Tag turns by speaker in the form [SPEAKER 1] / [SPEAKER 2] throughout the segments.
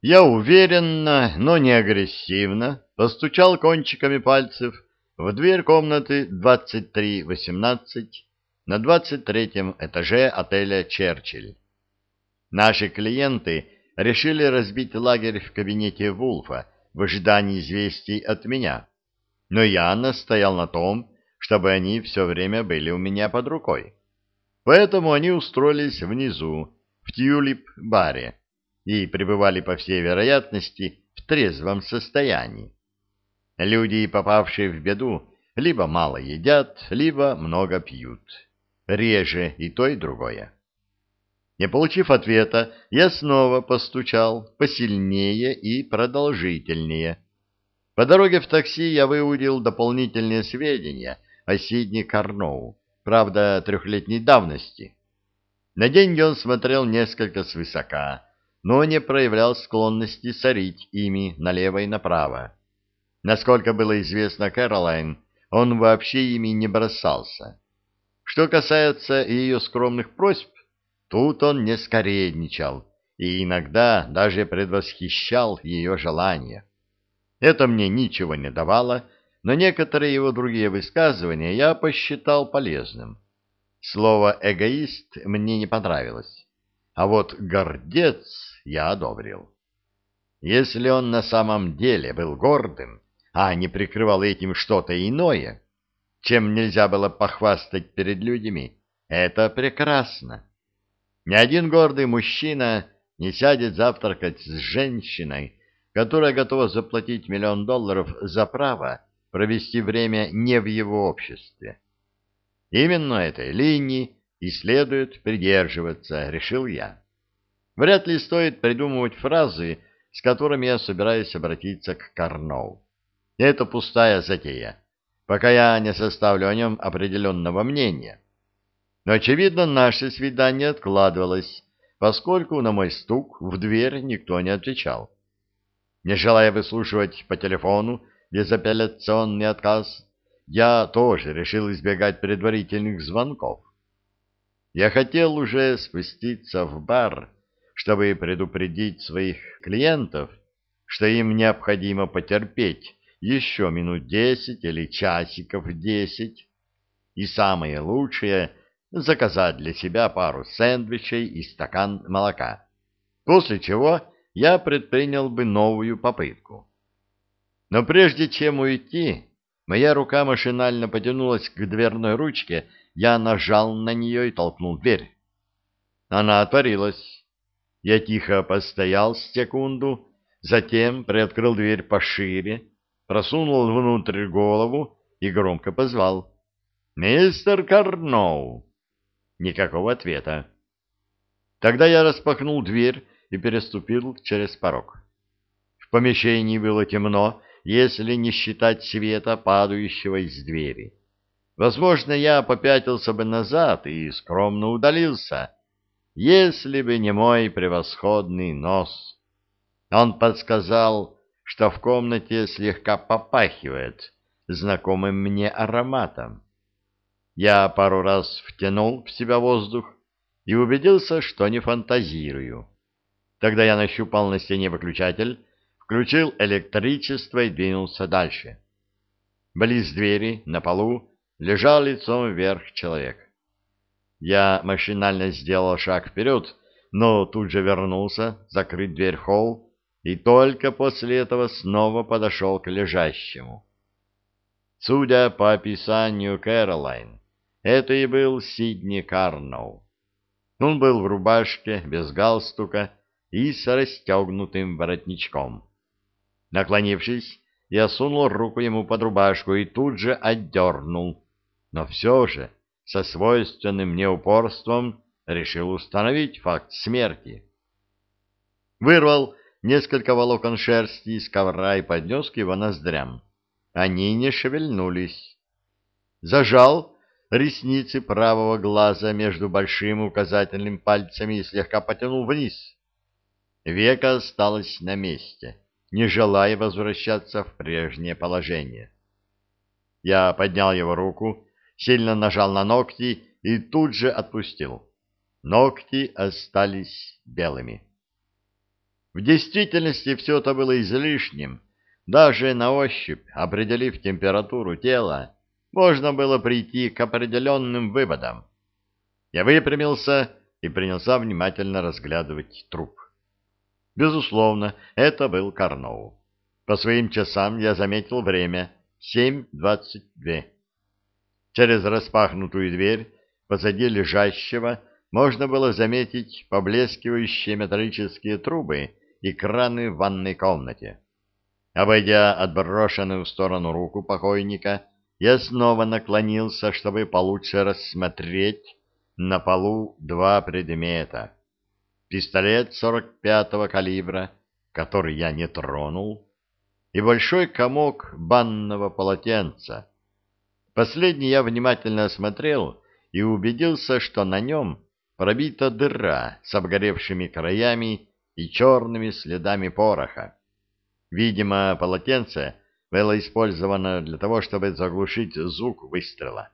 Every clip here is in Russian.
[SPEAKER 1] Я уверенно, но не агрессивно постучал кончиками пальцев в дверь комнаты 2318 на 23 этаже отеля «Черчилль». Наши клиенты решили разбить лагерь в кабинете Вулфа в ожидании известий от меня, но я настоял на том, чтобы они все время были у меня под рукой. Поэтому они устроились внизу, в тюлип-баре, и пребывали, по всей вероятности, в трезвом состоянии. Люди, попавшие в беду, либо мало едят, либо много пьют. Реже и то, и другое. Не получив ответа, я снова постучал посильнее и продолжительнее. По дороге в такси я выудил дополнительные сведения о Сидни Карноу, правда, трехлетней давности. На деньги он смотрел несколько свысока, но не проявлял склонности сорить ими налево и направо. Насколько было известно Кэролайн, он вообще ими не бросался. Что касается ее скромных просьб, тут он не скоредничал и иногда даже предвосхищал ее желания. Это мне ничего не давало, но некоторые его другие высказывания я посчитал полезным. Слово «эгоист» мне не понравилось, а вот «гордец» я одобрил. Если он на самом деле был гордым, а не прикрывал этим что-то иное, чем нельзя было похвастать перед людьми, это прекрасно. Ни один гордый мужчина не сядет завтракать с женщиной, которая готова заплатить миллион долларов за право провести время не в его обществе. Именно этой линии и следует придерживаться, решил я. Вряд ли стоит придумывать фразы, с которыми я собираюсь обратиться к Карноу. Это пустая затея, пока я не составлю о нем определенного мнения. Но, очевидно, наше свидание откладывалось, поскольку на мой стук в дверь никто не отвечал. Не желая выслушивать по телефону безапелляционный отказ, я тоже решил избегать предварительных звонков. Я хотел уже спуститься в бар, чтобы предупредить своих клиентов, что им необходимо потерпеть еще минут десять или часиков десять, и самое лучшее — заказать для себя пару сэндвичей и стакан молока, после чего я предпринял бы новую попытку. Но прежде чем уйти, моя рука машинально потянулась к дверной ручке, я нажал на нее и толкнул дверь. Она отворилась. Я тихо постоял секунду, затем приоткрыл дверь пошире, просунул внутрь голову и громко позвал. «Мистер Карноу!» Никакого ответа. Тогда я распахнул дверь и переступил через порог. В помещении было темно, если не считать света, падающего из двери. Возможно, я попятился бы назад и скромно удалился, если бы не мой превосходный нос. Он подсказал, что в комнате слегка попахивает знакомым мне ароматом. Я пару раз втянул в себя воздух и убедился, что не фантазирую. Тогда я нащупал на стене выключатель, включил электричество и двинулся дальше. Близ двери, на полу, лежал лицом вверх человек. Я машинально сделал шаг вперед, но тут же вернулся, закрыть дверь холл, и только после этого снова подошел к лежащему. Судя по описанию Кэролайн, это и был Сидни Карноу. Он был в рубашке, без галстука и с расстегнутым воротничком. Наклонившись, я сунул руку ему под рубашку и тут же отдернул, но все же со свойственным мне упорством решил установить факт смерти. Вырвал несколько волокон шерсти из ковра и поднес к его ноздрям. Они не шевельнулись. Зажал ресницы правого глаза между большим и указательным пальцами и слегка потянул вниз. Века осталось на месте, не желая возвращаться в прежнее положение. Я поднял его руку, сильно нажал на ногти и тут же отпустил. Ногти остались белыми. В действительности все это было излишним. Даже на ощупь, определив температуру тела, можно было прийти к определенным выводам. Я выпрямился и принялся внимательно разглядывать труп. Безусловно, это был Карноу. По своим часам я заметил время — 7.22. Через распахнутую дверь позади лежащего можно было заметить поблескивающие металлические трубы и краны в ванной комнате. Обойдя отброшенную в сторону руку покойника, я снова наклонился, чтобы получше рассмотреть на полу два предмета. Пистолет 45-го калибра, который я не тронул, и большой комок банного полотенца. Последний я внимательно осмотрел и убедился, что на нем пробита дыра с обгоревшими краями и черными следами пороха. Видимо, полотенце было использовано для того, чтобы заглушить звук выстрела.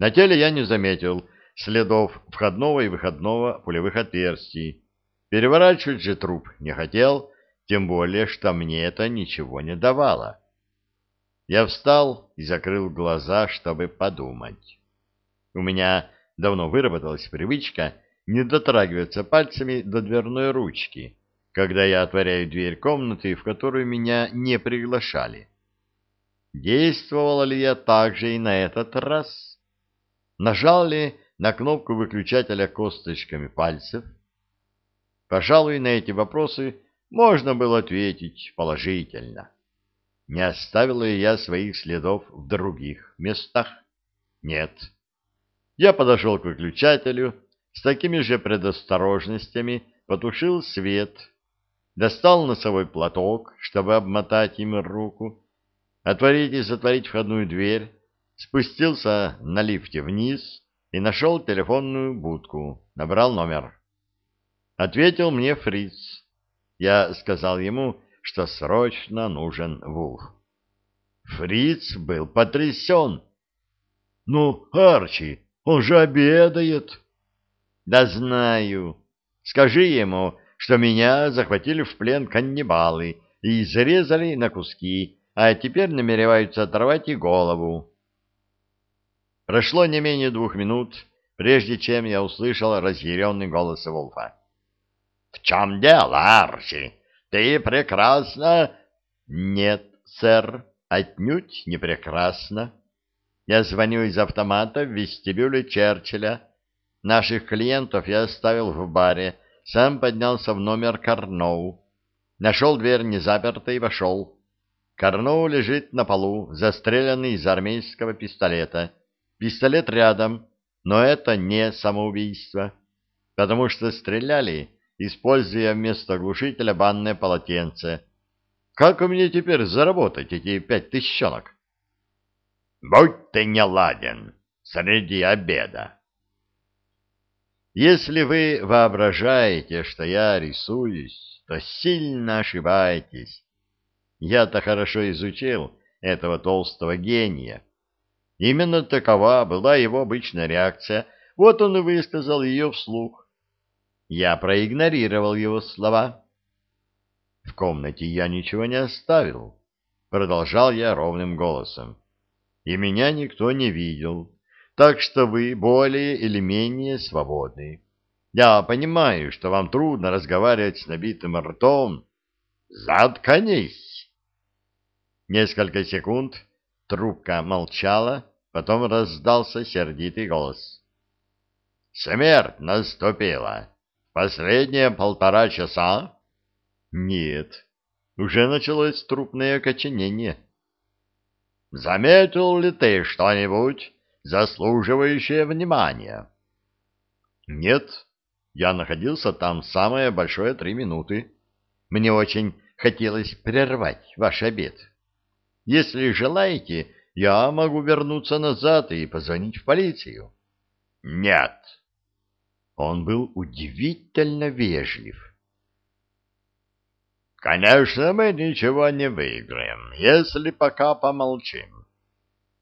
[SPEAKER 1] На теле я не заметил следов входного и выходного пулевых отверстий. Переворачивать же труп не хотел, тем более, что мне это ничего не давало. Я встал и закрыл глаза, чтобы подумать. У меня давно выработалась привычка не дотрагиваться пальцами до дверной ручки, когда я отворяю дверь комнаты, в которую меня не приглашали. Действовала ли я так же и на этот раз? Нажал ли на кнопку выключателя косточками пальцев? Пожалуй, на эти вопросы можно было ответить положительно. Не оставил ли я своих следов в других местах? Нет. Я подошел к выключателю, с такими же предосторожностями потушил свет, достал носовой платок, чтобы обмотать им руку, отворить и затворить входную дверь, спустился на лифте вниз и нашел телефонную будку, набрал номер. Ответил мне фриц. Я сказал ему, что срочно нужен Вулф. Фриц был потрясен. — Ну, Арчи, он же обедает. — Да знаю. Скажи ему, что меня захватили в плен каннибалы и изрезали на куски, а теперь намереваются оторвать и голову. Прошло не менее двух минут, прежде чем я услышал разъяренный голос Волфа. — В чем дело, Арчи? Ты прекрасно... — Нет, сэр, отнюдь не прекрасно. Я звоню из автомата в вестибюле Черчилля. Наших клиентов я оставил в баре, сам поднялся в номер Карноу. Нашел дверь незапертой и вошел. Карноу лежит на полу, застреленный из армейского пистолета. Пистолет рядом, но это не самоубийство, потому что стреляли, используя вместо глушителя банное полотенце. Как у меня теперь заработать эти пять тысячонок? Будь ты не ладен среди обеда. Если вы воображаете, что я рисуюсь, то сильно ошибаетесь. Я-то хорошо изучил этого толстого гения. Именно такова была его обычная реакция, вот он и высказал ее вслух. Я проигнорировал его слова. В комнате я ничего не оставил, продолжал я ровным голосом и меня никто не видел, так что вы более или менее свободны. Я понимаю, что вам трудно разговаривать с набитым ртом. Заткнись! Несколько секунд трубка молчала, потом раздался сердитый голос. Смерть наступила. Последние полтора часа? Нет, уже началось трупное окоченение. Заметил ли ты что-нибудь, заслуживающее внимания? Нет, я находился там самое большое три минуты. Мне очень хотелось прервать ваш обед. Если желаете, я могу вернуться назад и позвонить в полицию. Нет. Он был удивительно вежлив. Конечно, мы ничего не выиграем, если пока помолчим.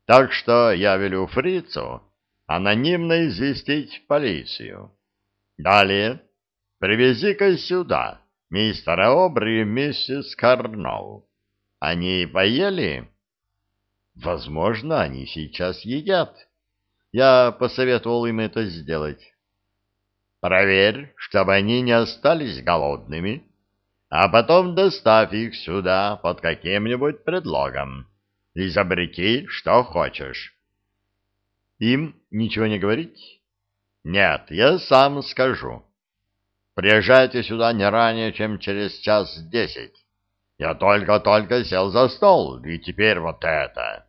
[SPEAKER 1] Так что я велю фрицу анонимно известить полицию. Далее привези-ка сюда мистер Обри и миссис Карнол. Они поели? Возможно, они сейчас едят. Я посоветовал им это сделать. Проверь, чтобы они не остались голодными, а потом доставь их сюда под каким-нибудь предлогом. Изобрети, что хочешь. Им ничего не говорить? Нет, я сам скажу. Приезжайте сюда не ранее, чем через час десять. Я только-только сел за стол, и теперь вот это.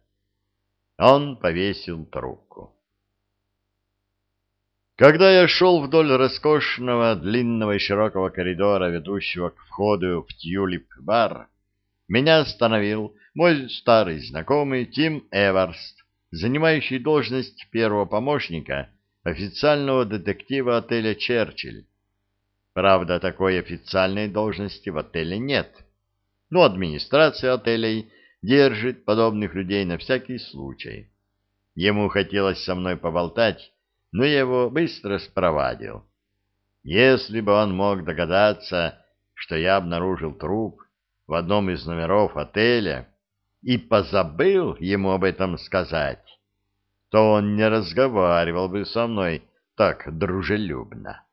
[SPEAKER 1] Он повесил трубку. Когда я шел вдоль роскошного, длинного и широкого коридора, ведущего к входу в Тюлип-бар, меня остановил мой старый знакомый Тим Эварст, занимающий должность первого помощника официального детектива отеля «Черчилль». Правда, такой официальной должности в отеле нет, но администрация отелей держит подобных людей на всякий случай. Ему хотелось со мной поболтать, но я его быстро спровадил. Если бы он мог догадаться, что я обнаружил труп в одном из номеров отеля и позабыл ему об этом сказать, то он не разговаривал бы со мной так дружелюбно.